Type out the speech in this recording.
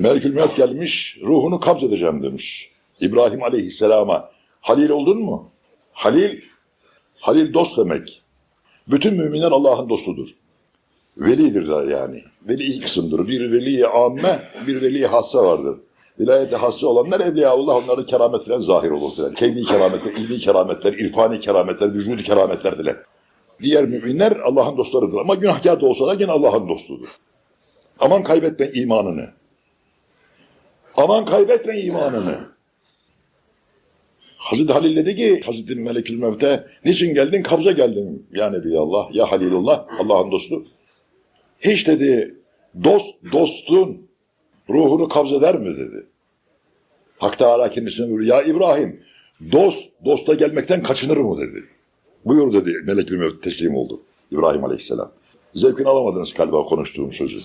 Melekül Mevt gelmiş, ruhunu kabz edeceğim demiş. İbrahim Aleyhisselam'a. Halil oldun mu? Halil, Halil dost demek. Bütün müminler Allah'ın dostudur. Velidirler yani. Veli kısımdır. Bir veli amme, bir veli hassa vardır. Vilayette hassa olanlar Evliyaullah onların keramet filan zahir olur filan. Kevni kerametler, ilmi kerametler, irfani kerametler, vücudi kerametler filan. Diğer müminler Allah'ın dostlarıdır. Ama günahkar da olsalar gene Allah'ın dostudur. Aman kaybetme imanını. Aman kaybetme imanını. Hazreti Halil dedi ki Hazreti Melekül Mevt'e niçin geldin? Kabza geldim. Ya Nebiyallah, ya Halilullah, Allah'ın dostu. Hiç dedi dost dostun ruhunu kabz eder mi dedi. Hak Teala kendisine buyuruyor. Ya İbrahim dost dosta gelmekten kaçınır mı dedi. Buyur dedi Melekül Mevt teslim oldu. İbrahim Aleyhisselam. Zevkini alamadınız galiba konuştuğum sözü.